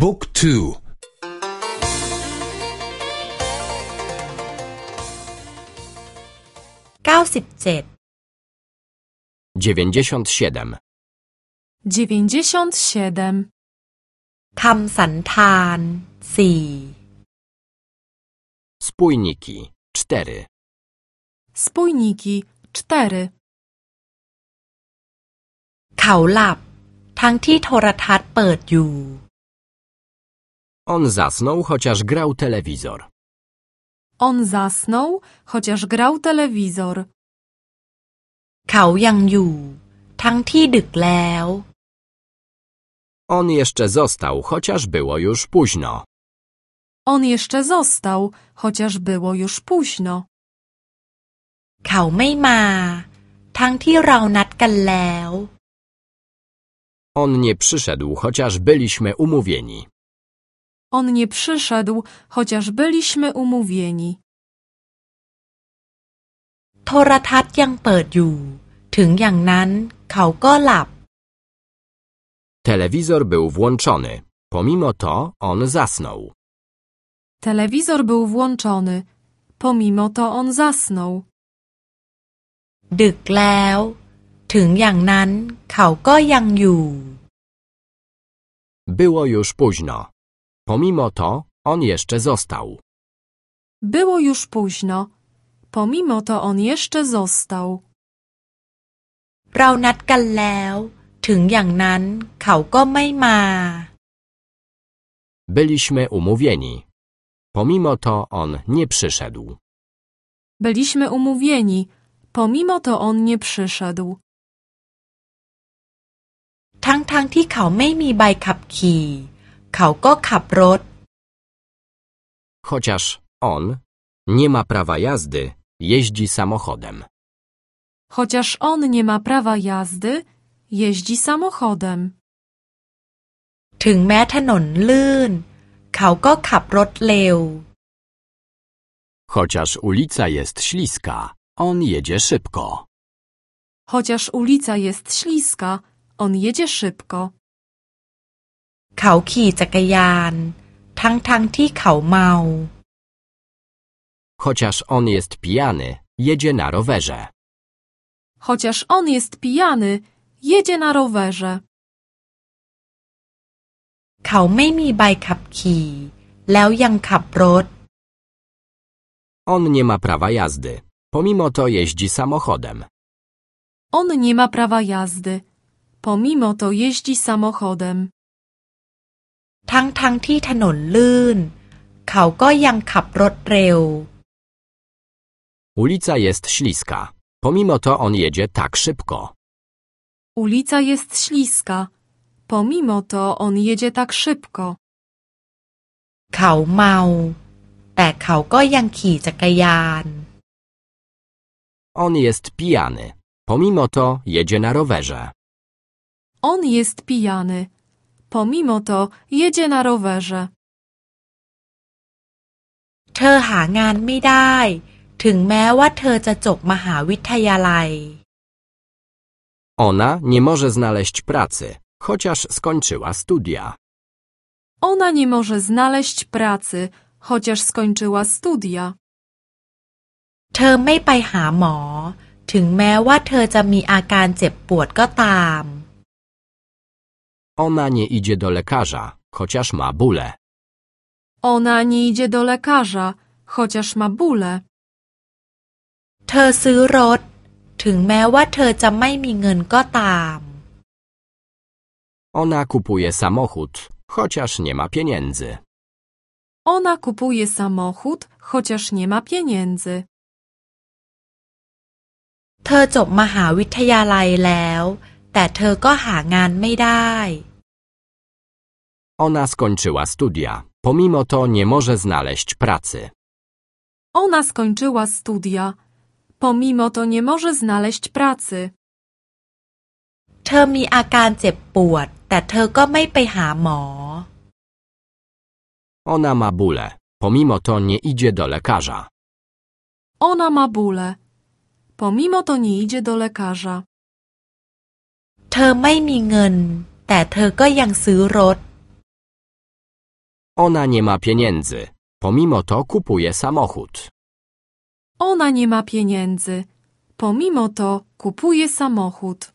บุ๊กทูเก้าสิบเจ็ด dziewięćdziesiąt siedem, 97. คำสันธานสี่ spójniki cztery, Spójniki 4. เขาหลับทั้งที่โทรทัศน์เปิดอยู่ On zasnął, chociaż grał telewizor. On zasnął, chociaż grał telewizor. เขายังอยู่ ทั้งที่ดึกแล้ว On jeszcze został, chociaż było już późno. On jeszcze został, chociaż było już późno. เขาไม่มา ทั้งที่เรานัดกันแล้ว On nie przyszedł, chociaż byliśmy umówieni. On nie przyszedł, chociaż byliśmy umówieni. โทรทัศน์ยังเปิดอยู่ ถึงอย่างนั้น เขาก็หลับ Telewizor był włączony. Pomimo to on zasnął. Telewizor był włączony. Pomimo to on zasnął. ดึกแล้ว ถึงอย่างนั้น เขาก็ยังอยู่ Było już późno. Pomimo to on jeszcze został. Było już późno. Pomimo to on jeszcze został. เรานัดกันแล้ว ถึงอย่างนั้น เขาก็ไม่มา Byliśmy umówieni. Pomimo to on nie przyszedł. Byliśmy umówieni. Pomimo to on nie przyszedł. ทั้งๆทที่เขาไม่มีใบขับขี่ เขาก็ขับรถ Chociaż on nie ma prawa jazdy, jeździ samochodem. Chociaż on nie ma prawa jazdy, jeździ samochodem. ถึงแม้ถนนลื่น เขาก็ขับรถเร็ว Chociaż ulica jest śliska, on jedzie szybko. Chociaż ulica jest śliska, on jedzie szybko. เขาขี่จักรยาน ทั้งๆทที่เขาเมา Chociaż on jest pijany, jedzie na rowerze. Chociaż on jest pijany, jedzie na rowerze. เขาไม่มีใบขับขี่ แล้วยังขับรถ On nie ma prawa jazdy. Pomimo to jeździ samochodem. On nie ma prawa jazdy. Pomimo to jeździ samochodem. ทั้งๆทที่ถนนลื่น เขาก็ยังขับรถเร็ว Ulica jest śliska. Pomimo to on jedzie tak szybko. Ulica jest śliska. Pomimo to on jedzie tak szybko. เขาเมา แต่เขาก็ยังขี่จักรยาน On jest pijany. Pomimo to jedzie na rowerze. On jest pijany. Pomimo to jedzie na rowerze. เธอหางานไม่ได้ ถึงแม้ว่าเธอจะจบมหาวิทยาลัย Ona nie może znaleźć pracy, chociaż skończyła studia. Ona nie może znaleźć pracy, chociaż skończyła studia. เธอไม่ไปหาหมอ ถึงแม้ว่าเธอจะมีอาการเจ็บปวดก็ตาม Ona nie idzie do lekarza, chociaż ma bóle. Ona nie idzie do lekarza, chociaż ma bóle. เธอซื้อรถ ถึงแม้ว่าเธอจะไม่มีเงินก็ตาม Ona kupuje samochód, chociaż nie ma pieniędzy. Ona kupuje samochód, chociaż nie ma pieniędzy. เธอจบมหาวิทยาลัยแล้ว แต่เธอก็หางานไม่ได้ Ona skończyła studia. Pomimo to nie może znaleźć pracy. Ona skończyła studia. Pomimo to nie może znaleźć pracy. เธอมีอาการเจ็บปวด แต่เธอก็ไม่ไปหาหมอ Ona ma bóle. Pomimo to nie idzie do lekarza. Ona ma bóle. Pomimo to nie idzie do lekarza. เธอไม่มีเงิน แต่เธอก็ยังซื้อรถ Ona nie ma pieniędzy. Pomimo to kupuje samochód. Ona nie ma pieniędzy. Pomimo to kupuje samochód.